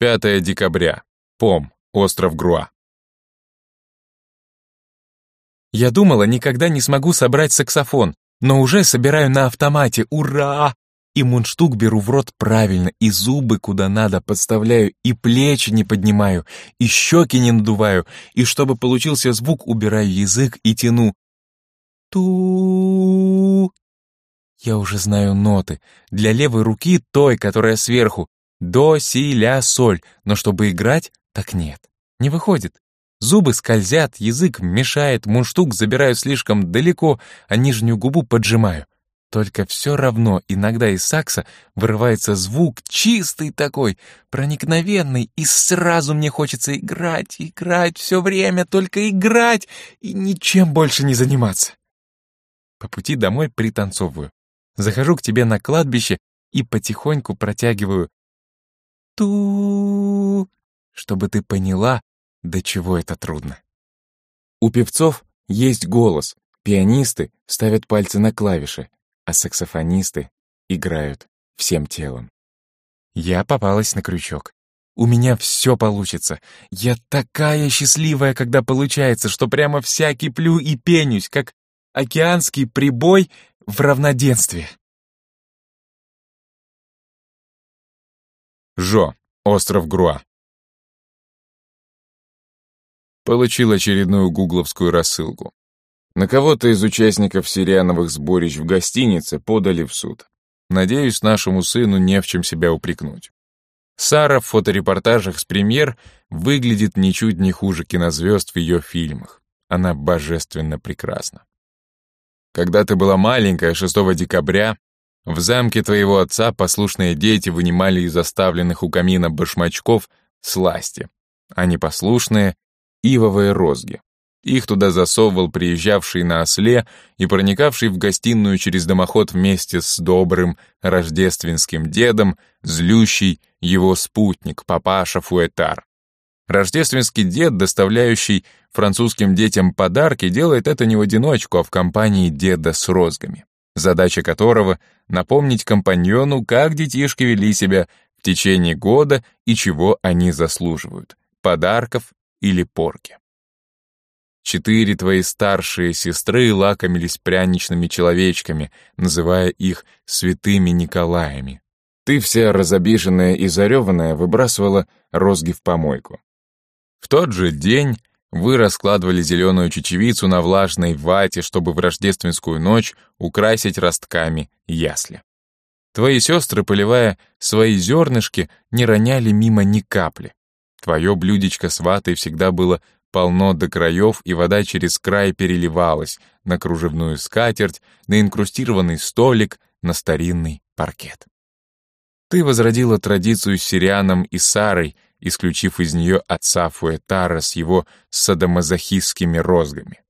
5 декабря. Пом, остров Груа. Я думала, никогда не смогу собрать саксофон, но уже собираю на автомате. Ура! И мундштук беру в рот правильно, и зубы куда надо подставляю, и плечи не поднимаю, и щеки не надуваю, и чтобы получился звук, убираю язык и тяну. ту Я уже знаю ноты. Для левой руки той, которая сверху. До, си, ля, соль. Но чтобы играть, так нет. Не выходит. Зубы скользят, язык мешает, мундштук забираю слишком далеко, а нижнюю губу поджимаю. Только все равно иногда из сакса вырывается звук чистый такой, проникновенный, и сразу мне хочется играть, играть все время, только играть и ничем больше не заниматься. По пути домой пританцовываю. Захожу к тебе на кладбище и потихоньку протягиваю ту, чтобы ты поняла, до чего это трудно. У певцов есть голос, пианисты ставят пальцы на клавиши, а саксофонисты играют всем телом. Я попалась на крючок. У меня все получится. Я такая счастливая, когда получается, что прямо вся киплю и пенюсь, как океанский прибой в равноденствии. Жо, остров Груа. Получил очередную гугловскую рассылку. На кого-то из участников сириановых сборищ в гостинице подали в суд. Надеюсь, нашему сыну не в чем себя упрекнуть. Сара в фоторепортажах с премьер выглядит ничуть не хуже кинозвезд в ее фильмах. Она божественно прекрасна. Когда ты была маленькая, 6 декабря, в замке твоего отца послушные дети вынимали из оставленных у камина башмачков сласти, а непослушные ивовые розги. Их туда засовывал приезжавший на осле и проникавший в гостиную через дымоход вместе с добрым рождественским дедом, злющий его спутник, папаша Фуэтар. Рождественский дед, доставляющий французским детям подарки, делает это не в одиночку, а в компании деда с розгами, задача которого — напомнить компаньону, как детишки вели себя в течение года и чего они заслуживают — подарков или порки. Четыре твои старшие сестры лакомились пряничными человечками, называя их святыми Николаями. Ты вся разобиженная и зареванная выбрасывала розги в помойку. В тот же день вы раскладывали зеленую чечевицу на влажной вате, чтобы в рождественскую ночь украсить ростками ясли. Твои сестры, поливая свои зернышки, не роняли мимо ни капли. Твое блюдечко с ватой всегда было полно до краев, и вода через край переливалась на кружевную скатерть, на инкрустированный столик, на старинный паркет. Ты возродила традицию с Сирианом и Сарой, исключив из нее отца Фуэтара с его садомазохистскими розгами.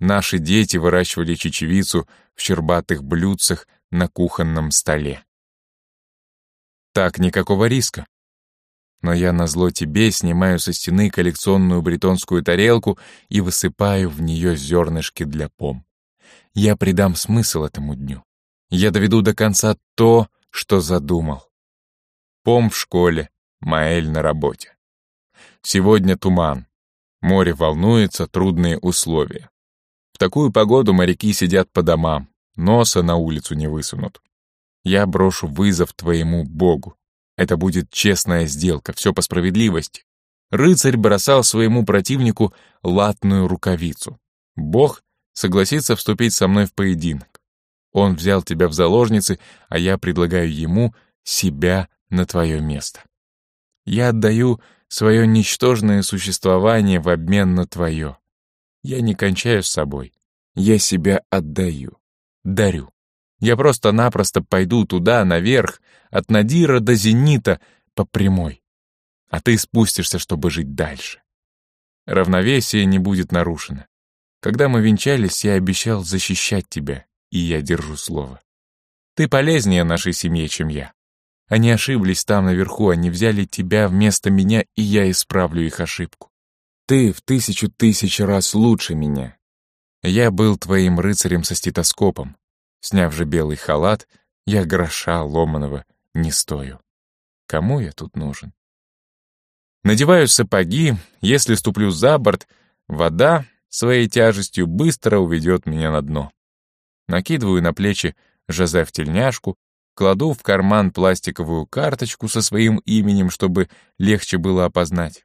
Наши дети выращивали чечевицу в щербатых блюдцах на кухонном столе. Так никакого риска. Но я назло тебе снимаю со стены коллекционную бретонскую тарелку и высыпаю в нее зернышки для пом. Я придам смысл этому дню. Я доведу до конца то, что задумал. Пом в школе, Маэль на работе. Сегодня туман. Море волнуется, трудные условия. В такую погоду моряки сидят по домам, носа на улицу не высунут. Я брошу вызов твоему Богу. Это будет честная сделка, все по справедливости. Рыцарь бросал своему противнику латную рукавицу. Бог согласится вступить со мной в поединок. Он взял тебя в заложницы, а я предлагаю ему себя на твое место. Я отдаю свое ничтожное существование в обмен на твое. Я не кончаю с собой. Я себя отдаю, дарю. Я просто-напросто пойду туда, наверх, от Надира до Зенита, по прямой. А ты спустишься, чтобы жить дальше. Равновесие не будет нарушено. Когда мы венчались, я обещал защищать тебя, и я держу слово. Ты полезнее нашей семье, чем я. Они ошиблись там наверху, они взяли тебя вместо меня, и я исправлю их ошибку. Ты в тысячу тысяч раз лучше меня. Я был твоим рыцарем со стетоскопом, Сняв же белый халат, я гроша ломаного не стою. Кому я тут нужен? Надеваю сапоги, если ступлю за борт, вода своей тяжестью быстро уведет меня на дно. Накидываю на плечи Жозеф-тельняшку, кладу в карман пластиковую карточку со своим именем, чтобы легче было опознать.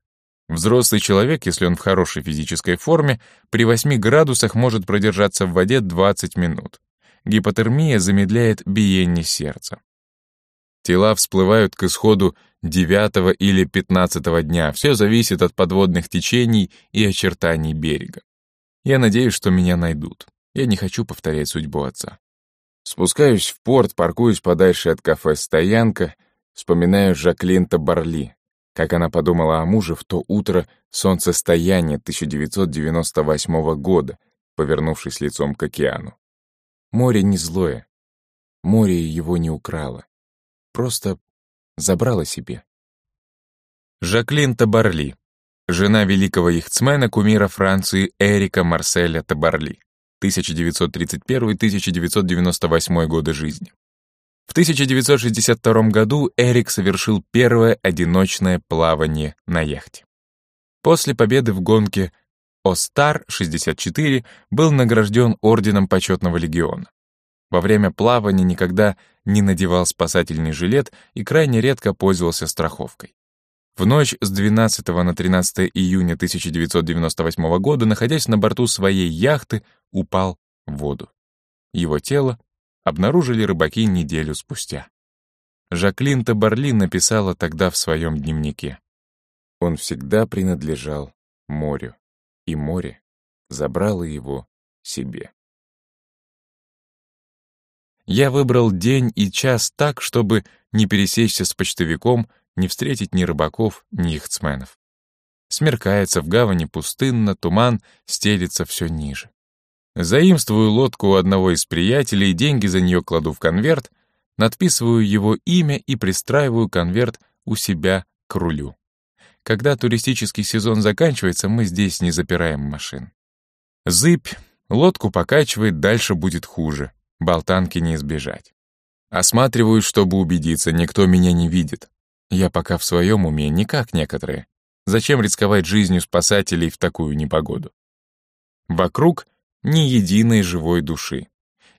Взрослый человек, если он в хорошей физической форме, при 8 градусах может продержаться в воде 20 минут. Гипотермия замедляет биение сердца. Тела всплывают к исходу 9 или 15 дня. Все зависит от подводных течений и очертаний берега. Я надеюсь, что меня найдут. Я не хочу повторять судьбу отца. Спускаюсь в порт, паркуюсь подальше от кафе «Стоянка», вспоминаю Жаклин Табарли, как она подумала о муже в то утро солнцестояния 1998 года, повернувшись лицом к океану. Море не злое. Море его не украло. Просто забрало себе. Жаклин Табарли, жена великого яхтсмена, кумира Франции Эрика Марселя Табарли, 1931-1998 годы жизни. В 1962 году Эрик совершил первое одиночное плавание на яхте. После победы в гонке Остар-64 был награжден Орденом Почетного Легиона. Во время плавания никогда не надевал спасательный жилет и крайне редко пользовался страховкой. В ночь с 12 на 13 июня 1998 года, находясь на борту своей яхты, упал в воду. Его тело обнаружили рыбаки неделю спустя. Жаклин Табарли написала тогда в своем дневнике. Он всегда принадлежал морю, и море забрало его себе. Я выбрал день и час так, чтобы не пересечься с почтовиком, не встретить ни рыбаков, ни яхтсменов. Смеркается в гавани пустынно, туман стелится все ниже. Заимствую лодку у одного из приятелей, деньги за нее кладу в конверт, надписываю его имя и пристраиваю конверт у себя к рулю. Когда туристический сезон заканчивается, мы здесь не запираем машин. Зыбь, лодку покачивает, дальше будет хуже. Болтанки не избежать. Осматриваюсь, чтобы убедиться, никто меня не видит. Я пока в своем уме, не как некоторые. Зачем рисковать жизнью спасателей в такую непогоду? Вокруг ни единой живой души.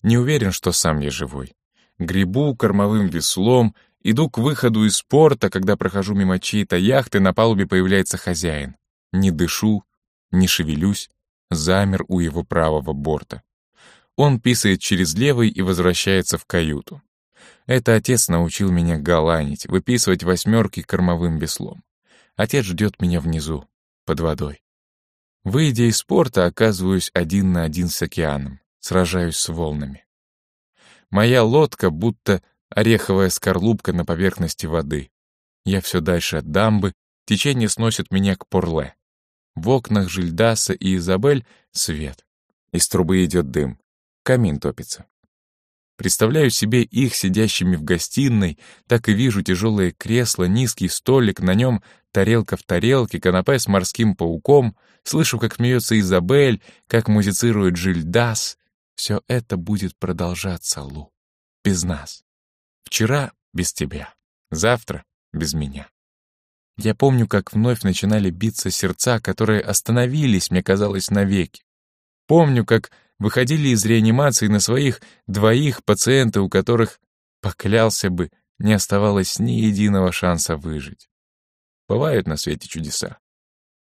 Не уверен, что сам я живой. Грибу кормовым веслом, иду к выходу из порта, когда прохожу мимо чьей-то яхты, на палубе появляется хозяин. Не дышу, не шевелюсь, замер у его правого борта. Он писает через левый и возвращается в каюту. Это отец научил меня галанить, выписывать восьмерки кормовым веслом. Отец ждет меня внизу, под водой. Выйдя из порта, оказываюсь один на один с океаном, сражаюсь с волнами. Моя лодка будто ореховая скорлупка на поверхности воды. Я все дальше от дамбы, течение сносит меня к Порле. В окнах Жильдаса и Изабель свет. Из трубы идет дым. Камин топится. Представляю себе их сидящими в гостиной, так и вижу тяжелое кресло, низкий столик, на нем тарелка в тарелке, канапе с морским пауком, слышу, как смеется Изабель, как музицирует Жильдас. Все это будет продолжаться, Лу, без нас. Вчера без тебя, завтра без меня. Я помню, как вновь начинали биться сердца, которые остановились, мне казалось, навеки. Помню, как выходили из реанимации на своих двоих пациенты, у которых, поклялся бы, не оставалось ни единого шанса выжить. Бывают на свете чудеса.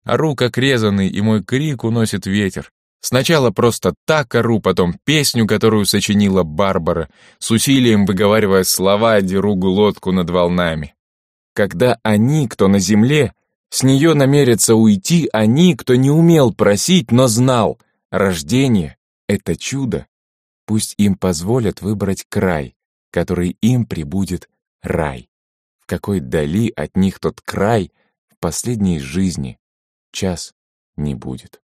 Ору, как резанный, и мой крик уносит ветер. Сначала просто так ору, потом песню, которую сочинила Барбара, с усилием выговаривая слова, деру лодку над волнами. Когда они, кто на земле, с нее намерятся уйти, они, кто не умел просить, но знал, рождение — это чудо. Пусть им позволят выбрать край, который им прибудет рай. В какой дали от них тот край в последней жизни час не будет.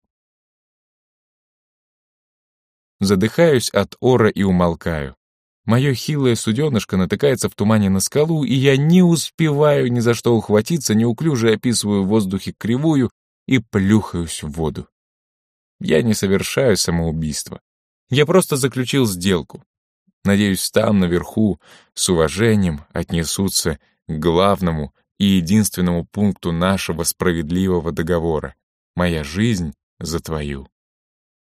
Задыхаюсь от ора и умолкаю. Мое хилое суденышко натыкается в тумане на скалу, и я не успеваю ни за что ухватиться, неуклюже описываю в воздухе кривую и плюхаюсь в воду. Я не совершаю самоубийство. Я просто заключил сделку. Надеюсь, там, наверху, с уважением отнесутся к главному и единственному пункту нашего справедливого договора. Моя жизнь за твою.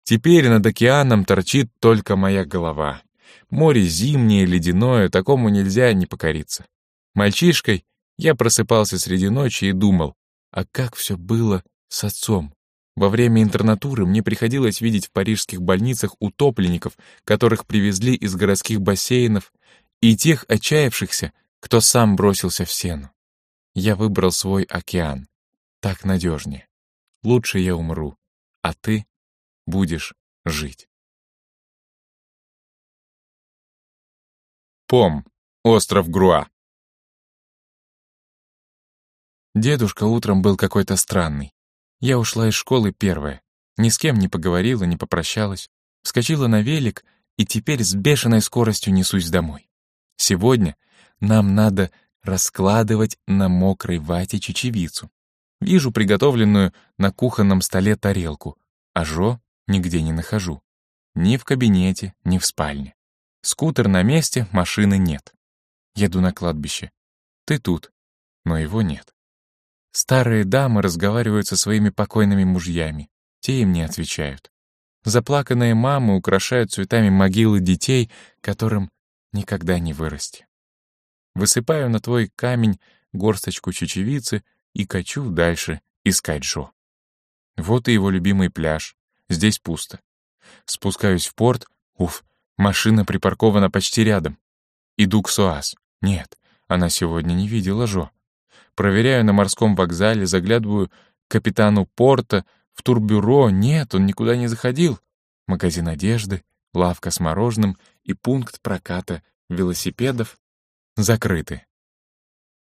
Теперь над океаном торчит только моя голова. Море зимнее, ледяное, такому нельзя не покориться. Мальчишкой я просыпался среди ночи и думал, а как все было с отцом? Во время интернатуры мне приходилось видеть в парижских больницах утопленников, которых привезли из городских бассейнов, и тех отчаявшихся, кто сам бросился в сену. Я выбрал свой океан. Так надежнее. Лучше я умру, а ты будешь жить. Пом. Остров Груа. Дедушка утром был какой-то странный. Я ушла из школы первая. Ни с кем не поговорила, не попрощалась. Вскочила на велик и теперь с бешеной скоростью несусь домой. Сегодня нам надо раскладывать на мокрой вате чечевицу. Вижу приготовленную на кухонном столе тарелку, а Жо нигде не нахожу. Ни в кабинете, ни в спальне. Скутер на месте, машины нет. Еду на кладбище. Ты тут, но его нет. Старые дамы разговаривают со своими покойными мужьями. Те им не отвечают. Заплаканные мамы украшают цветами могилы детей, которым никогда не вырасти. Высыпаю на твой камень горсточку чечевицы и качу дальше искать Джо. Вот и его любимый пляж. Здесь пусто. Спускаюсь в порт. Уф, машина припаркована почти рядом. Иду к Суаз. Нет, она сегодня не видела Жо. Проверяю на морском вокзале, заглядываю к капитану порта, в турбюро. Нет, он никуда не заходил. Магазин одежды, лавка с мороженым и пункт проката велосипедов закрыты.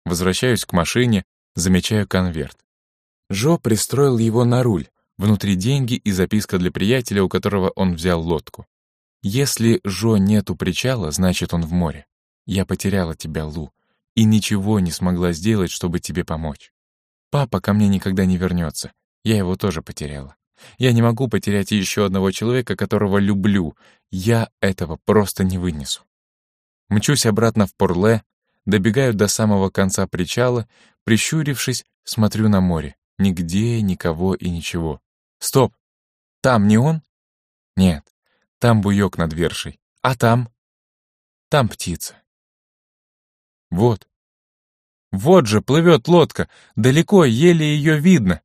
Возвращаюсь к машине, замечаю конверт. Жо пристроил его на руль, внутри деньги и записка для приятеля, у которого он взял лодку. Если Жо нет у причала, значит он в море. Я потеряла тебя, Лу, и ничего не смогла сделать, чтобы тебе помочь. Папа ко мне никогда не вернется. Я его тоже потеряла. Я не могу потерять еще одного человека, которого люблю. Я этого просто не вынесу. Мчусь обратно в Порле, добегаю до самого конца причала, прищурившись, смотрю на море. Нигде, никого и ничего. Стоп! Там не он? Нет, там буёк над вершей. А там? Там птица. Вот. Вот же плывет лодка, далеко, еле ее видно.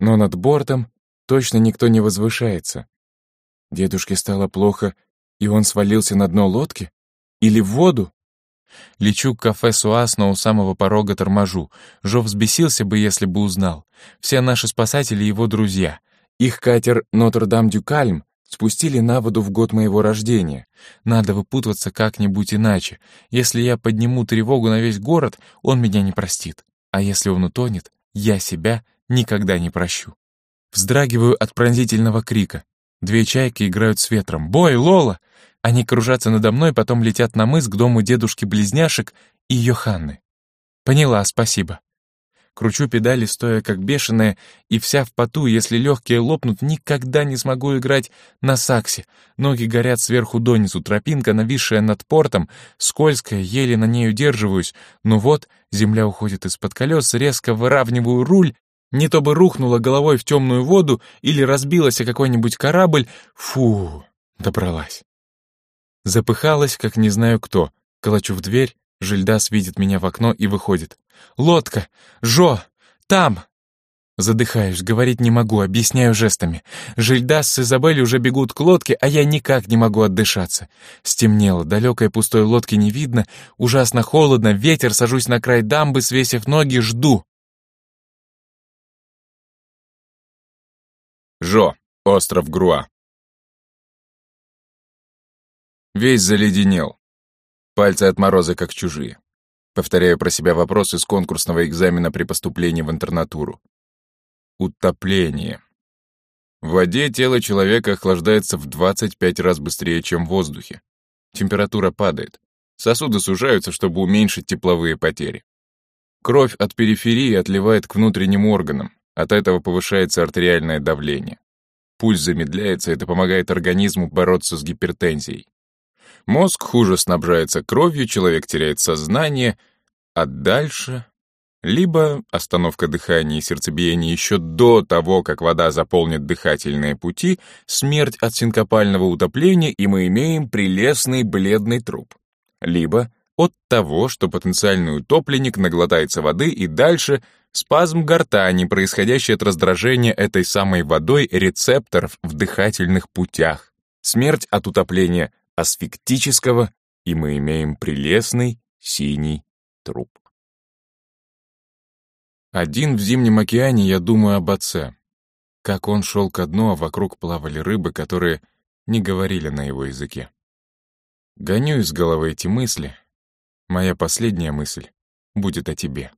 Но над бортом точно никто не возвышается. Дедушке стало плохо, и он свалился на дно лодки? Или в воду? Лечу к кафе Суас, но у самого порога торможу. Жо взбесился бы, если бы узнал. Все наши спасатели — его друзья. Их катер «Нотр-Дам-Дю-Кальм» спустили на воду в год моего рождения. Надо выпутываться как-нибудь иначе. Если я подниму тревогу на весь город, он меня не простит. А если он утонет, я себя никогда не прощу. Вздрагиваю от пронзительного крика. Две чайки играют с ветром. «Бой, Лола!» Они кружатся надо мной, потом летят на мыс к дому дедушки-близняшек и Йоханны. Поняла, спасибо. Кручу педали, стоя как бешеная, и вся в поту, если легкие лопнут, никогда не смогу играть на саксе. Ноги горят сверху донизу, тропинка, нависшая над портом, скользкая, еле на ней удерживаюсь. Но вот земля уходит из-под колес, резко выравниваю руль, не то бы рухнула головой в темную воду или разбилась о какой-нибудь корабль. Фу, добралась. Запыхалась, как не знаю кто. Колочу в дверь, Жильдас видит меня в окно и выходит. «Лодка! Жо! Там!» Задыхаюсь, говорить не могу, объясняю жестами. Жильдас с Изабель уже бегут к лодке, а я никак не могу отдышаться. Стемнело, далекой пустой лодки не видно, ужасно холодно, ветер, сажусь на край дамбы, свесив ноги, жду. Жо, остров Груа. Весь заледенел. Пальцы от мороза как чужие. Повторяю про себя вопрос из конкурсного экзамена при поступлении в интернатуру. Утопление. В воде тело человека охлаждается в 25 раз быстрее, чем в воздухе. Температура падает. Сосуды сужаются, чтобы уменьшить тепловые потери. Кровь от периферии отливает к внутренним органам. От этого повышается артериальное давление. Пульс замедляется, это помогает организму бороться с гипертензией. Мозг хуже снабжается кровью, человек теряет сознание, а дальше... либо остановка дыхания и сердцебиения еще до того, как вода заполнит дыхательные пути, смерть от синкопального утопления, и мы имеем прелестный бледный труп. Либо от того, что потенциальный утопленник наглотается воды и дальше спазм гортани, происходящий от раздражения этой самой водой рецепторов в дыхательных путях. Смерть от утопления асфиктического, и мы имеем прелестный синий труп. Один в зимнем океане я думаю об отце. Как он шел ко дну, а вокруг плавали рыбы, которые не говорили на его языке. Гоню из головы эти мысли. Моя последняя мысль будет о тебе.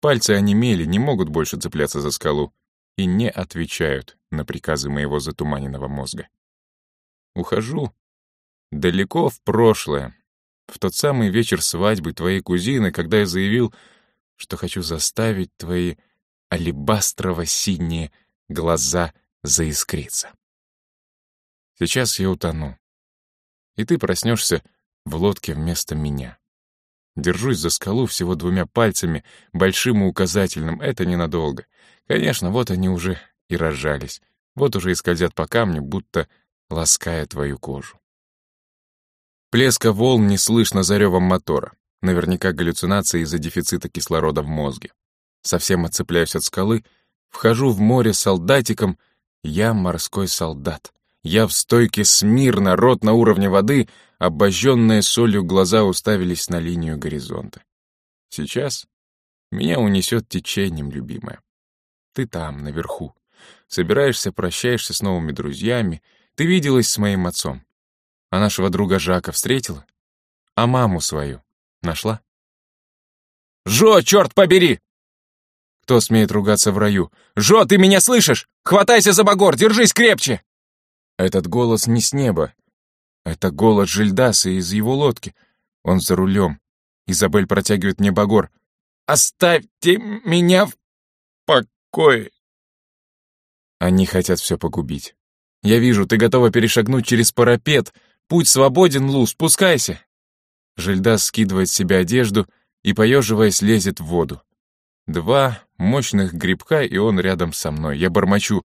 Пальцы онемели, не могут больше цепляться за скалу и не отвечают на приказы моего затуманенного мозга. Ухожу далеко в прошлое, в тот самый вечер свадьбы твоей кузины, когда я заявил, что хочу заставить твои алебастрово-синие глаза заискриться. Сейчас я утону, и ты проснешься в лодке вместо меня. Держусь за скалу всего двумя пальцами, большим и указательным, это ненадолго. Конечно, вот они уже и разжались, вот уже и скользят по камню, будто лаская твою кожу. Плеска волн не слышно за ревом мотора. Наверняка галлюцинации из-за дефицита кислорода в мозге. Совсем отцепляюсь от скалы, вхожу в море солдатиком. Я морской солдат. Я в стойке смирно, рот на уровне воды, обожженные солью глаза уставились на линию горизонта. Сейчас меня унесет течением, любимая. Ты там, наверху. Собираешься, прощаешься с новыми друзьями. Ты виделась с моим отцом. А нашего друга Жака встретила? А маму свою? Нашла? «Жо, черт побери!» Кто смеет ругаться в раю? «Жо, ты меня слышишь? Хватайся за багор, держись крепче!» Этот голос не с неба. Это голос Жильдаса из его лодки. Он за рулем. Изабель протягивает мне багор. «Оставьте меня в покое!» Они хотят все погубить. Я вижу, ты готова перешагнуть через парапет. Путь свободен, Лу, спускайся. Жильдас скидывает с себя одежду и, поеживаясь, лезет в воду. Два мощных грибка, и он рядом со мной. Я бормочу.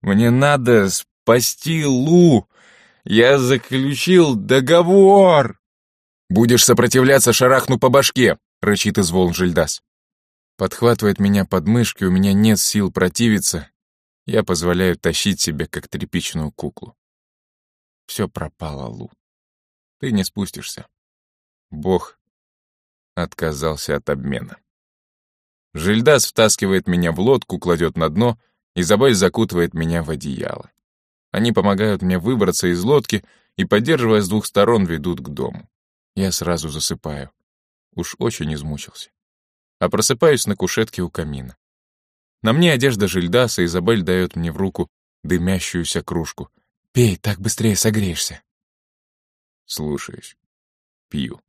«Мне надо спасти Лу! Я заключил договор!» «Будешь сопротивляться, шарахну по башке!» — рычит из волн Жильдас. Подхватывает меня под мышки, у меня нет сил противиться. Я позволяю тащить себя, как тряпичную куклу. Все пропало, Лу. Ты не спустишься. Бог отказался от обмена. Жильдас втаскивает меня в лодку, кладет на дно, Изабель закутывает меня в одеяло. Они помогают мне выбраться из лодки и, поддерживая с двух сторон, ведут к дому. Я сразу засыпаю. Уж очень измучился. А просыпаюсь на кушетке у камина. На мне одежда Жильдаса, Изабель дает мне в руку дымящуюся кружку. «Пей, так быстрее согреешься». Слушаюсь. Пью.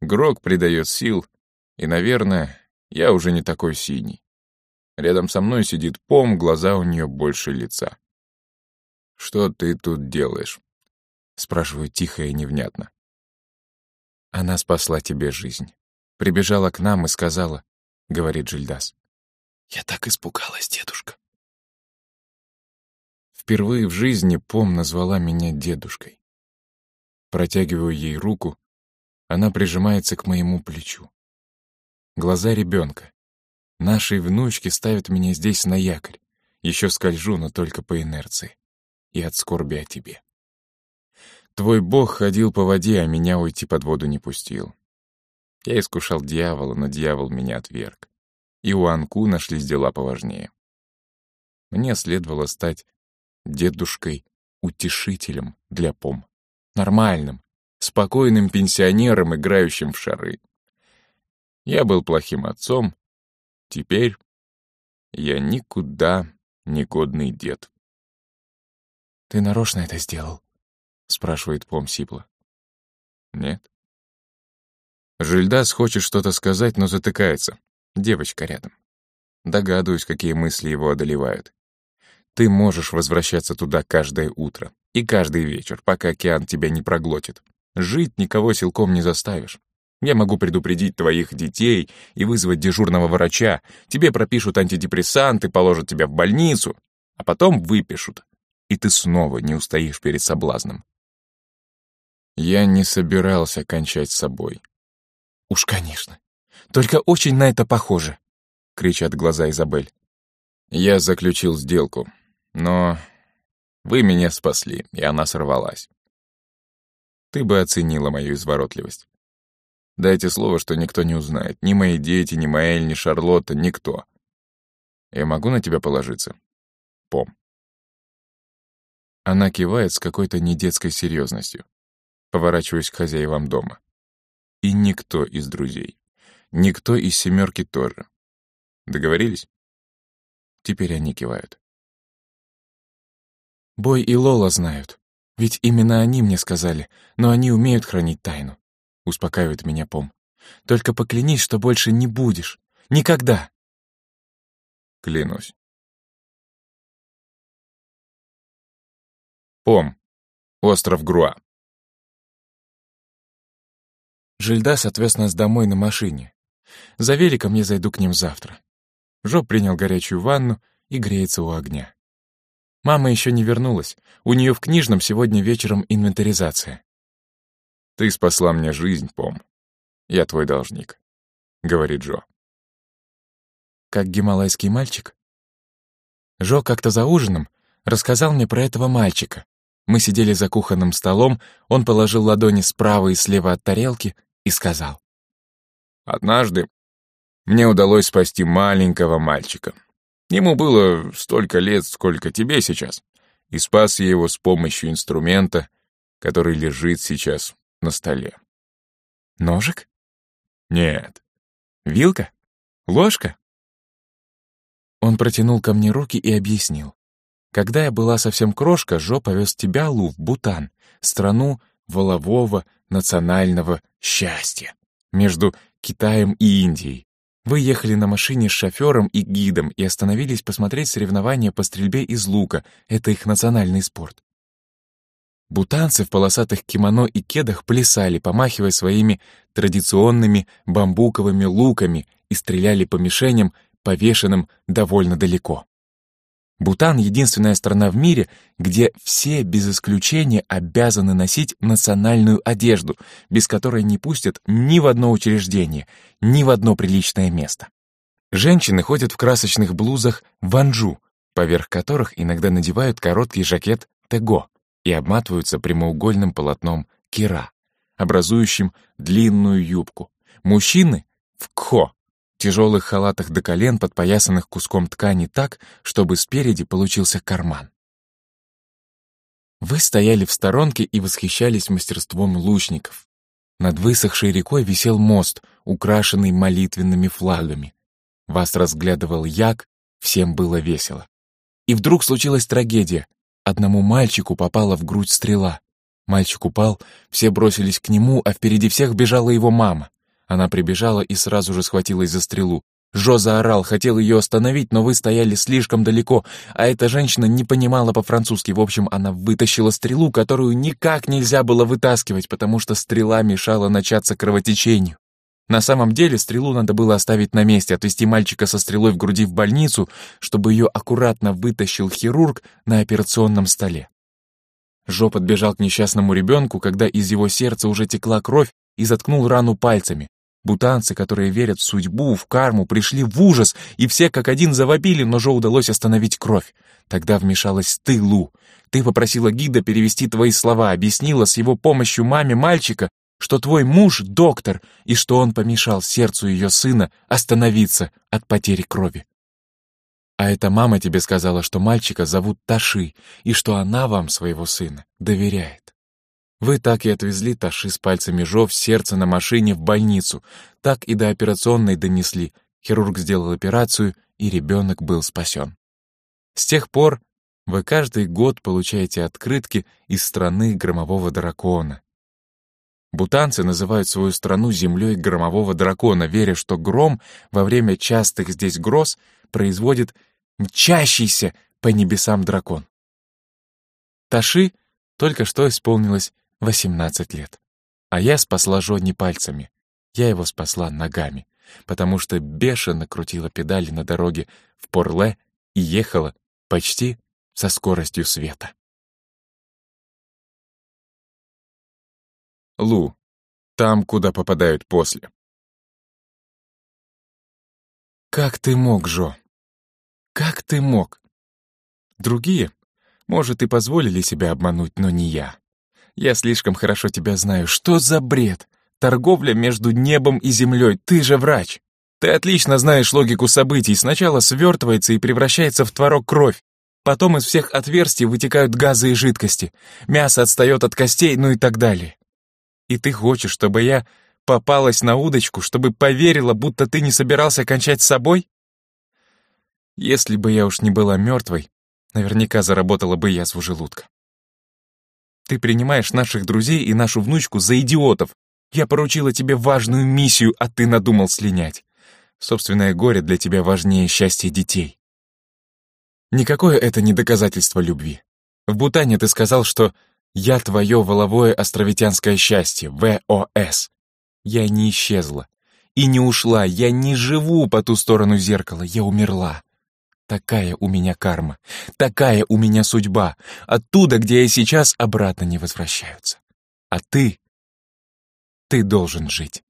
Грог придает сил, и, наверное, я уже не такой синий. Рядом со мной сидит Пом, глаза у нее больше лица. «Что ты тут делаешь?» — спрашиваю тихо и невнятно. «Она спасла тебе жизнь. Прибежала к нам и сказала», — говорит Жильдас. «Я так испугалась, дедушка». Впервые в жизни Пом назвала меня дедушкой. Протягиваю ей руку, она прижимается к моему плечу. Глаза ребенка. Нашей внучки ставят меня здесь на якорь. Еще скольжу, но только по инерции. И от скорби о тебе. Твой бог ходил по воде, а меня уйти под воду не пустил. Я искушал дьявола, но дьявол меня отверг. И у Анку нашлись дела поважнее. Мне следовало стать дедушкой-утешителем для пом. Нормальным, спокойным пенсионером, играющим в шары. Я был плохим отцом. Теперь я никуда не годный дед. «Ты нарочно это сделал?» — спрашивает Пом сипло. «Нет». Жильдас хочет что-то сказать, но затыкается. Девочка рядом. Догадываюсь, какие мысли его одолевают. Ты можешь возвращаться туда каждое утро и каждый вечер, пока океан тебя не проглотит. Жить никого силком не заставишь. Я могу предупредить твоих детей и вызвать дежурного врача. Тебе пропишут антидепрессанты, положат тебя в больницу, а потом выпишут. И ты снова не устоишь перед соблазном. Я не собирался кончать с собой. Уж, конечно. Только очень на это похоже, кричат глаза Изабель. Я заключил сделку, но вы меня спасли, и она сорвалась. Ты бы оценила мою изворотливость. Дайте слово, что никто не узнает. Ни мои дети, ни Маэль, ни Шарлотта, никто. Я могу на тебя положиться? Пом. Она кивает с какой-то недетской серьезностью. Поворачиваюсь к хозяевам дома. И никто из друзей. Никто из семерки тоже. Договорились? Теперь они кивают. Бой и Лола знают. Ведь именно они мне сказали, но они умеют хранить тайну. Успокаивает меня Пом. Только поклянись, что больше не будешь. Никогда. Клянусь. Пом. Остров Груа. Жильдас отвез нас домой на машине. За великом я зайду к ним завтра. Жоп принял горячую ванну и греется у огня. Мама еще не вернулась. У нее в книжном сегодня вечером инвентаризация. «Ты спасла мне жизнь, Пом. Я твой должник», — говорит Джо. «Как гималайский мальчик?» Жо как-то за ужином рассказал мне про этого мальчика. Мы сидели за кухонным столом, он положил ладони справа и слева от тарелки и сказал. «Однажды мне удалось спасти маленького мальчика. Ему было столько лет, сколько тебе сейчас, и спас я его с помощью инструмента, который лежит сейчас на столе. Ножик? Нет. Вилка? Ложка? Он протянул ко мне руки и объяснил. Когда я была совсем крошка, Жо повез тебя, Лу, в Бутан, страну волового национального счастья, между Китаем и Индией. Вы ехали на машине с шофером и гидом и остановились посмотреть соревнования по стрельбе из лука. Это их национальный спорт. Бутанцы в полосатых кимоно и кедах плясали, помахивая своими традиционными бамбуковыми луками и стреляли по мишеням, повешенным довольно далеко. Бутан — единственная страна в мире, где все без исключения обязаны носить национальную одежду, без которой не пустят ни в одно учреждение, ни в одно приличное место. Женщины ходят в красочных блузах ванжу, поверх которых иногда надевают короткий жакет tego и обматываются прямоугольным полотном кира, образующим длинную юбку. Мужчины — в кхо, тяжелых халатах до колен, подпоясанных куском ткани так, чтобы спереди получился карман. Вы стояли в сторонке и восхищались мастерством лучников. Над высохшей рекой висел мост, украшенный молитвенными флагами. Вас разглядывал як, всем было весело. И вдруг случилась трагедия. Одному мальчику попала в грудь стрела. Мальчик упал, все бросились к нему, а впереди всех бежала его мама. Она прибежала и сразу же схватилась за стрелу. Жо заорал, хотел ее остановить, но вы стояли слишком далеко, а эта женщина не понимала по-французски. В общем, она вытащила стрелу, которую никак нельзя было вытаскивать, потому что стрела мешала начаться кровотечению. На самом деле стрелу надо было оставить на месте, отвезти мальчика со стрелой в груди в больницу, чтобы ее аккуратно вытащил хирург на операционном столе. Жо подбежал к несчастному ребенку, когда из его сердца уже текла кровь, и заткнул рану пальцами. Бутанцы, которые верят в судьбу, в карму, пришли в ужас, и все как один завопили, но Жо удалось остановить кровь. Тогда вмешалась ты, Лу. Ты попросила гида перевести твои слова, объяснила с его помощью маме мальчика, что твой муж — доктор, и что он помешал сердцу ее сына остановиться от потери крови. А эта мама тебе сказала, что мальчика зовут Таши, и что она вам своего сына доверяет. Вы так и отвезли Таши с пальцами Жо в сердце на машине в больницу, так и до операционной донесли. Хирург сделал операцию, и ребенок был спасен. С тех пор вы каждый год получаете открытки из страны громового дракона. Бутанцы называют свою страну землей громового дракона, веря, что гром во время частых здесь гроз производит мчащийся по небесам дракон. Таши только что исполнилось 18 лет. А я спасла Жонни пальцами. Я его спасла ногами, потому что бешено крутила педали на дороге в Порле и ехала почти со скоростью света. Лу. Там, куда попадают после. Как ты мог, Жо? Как ты мог? Другие, может, и позволили себя обмануть, но не я. Я слишком хорошо тебя знаю. Что за бред? Торговля между небом и землей. Ты же врач. Ты отлично знаешь логику событий. Сначала свертывается и превращается в творог кровь. Потом из всех отверстий вытекают газы и жидкости. Мясо отстает от костей, ну и так далее. И ты хочешь, чтобы я попалась на удочку, чтобы поверила, будто ты не собирался кончать с собой? Если бы я уж не была мертвой, наверняка заработала бы язву желудка. Ты принимаешь наших друзей и нашу внучку за идиотов. Я поручила тебе важную миссию, а ты надумал слинять. Собственное горе для тебя важнее счастья детей. Никакое это не доказательство любви. В Бутане ты сказал, что «я твое воловое островитянское счастье, ВОС». Я не исчезла и не ушла, я не живу по ту сторону зеркала, я умерла. Такая у меня карма, такая у меня судьба. Оттуда, где я сейчас, обратно не возвращаются. А ты... Ты должен жить.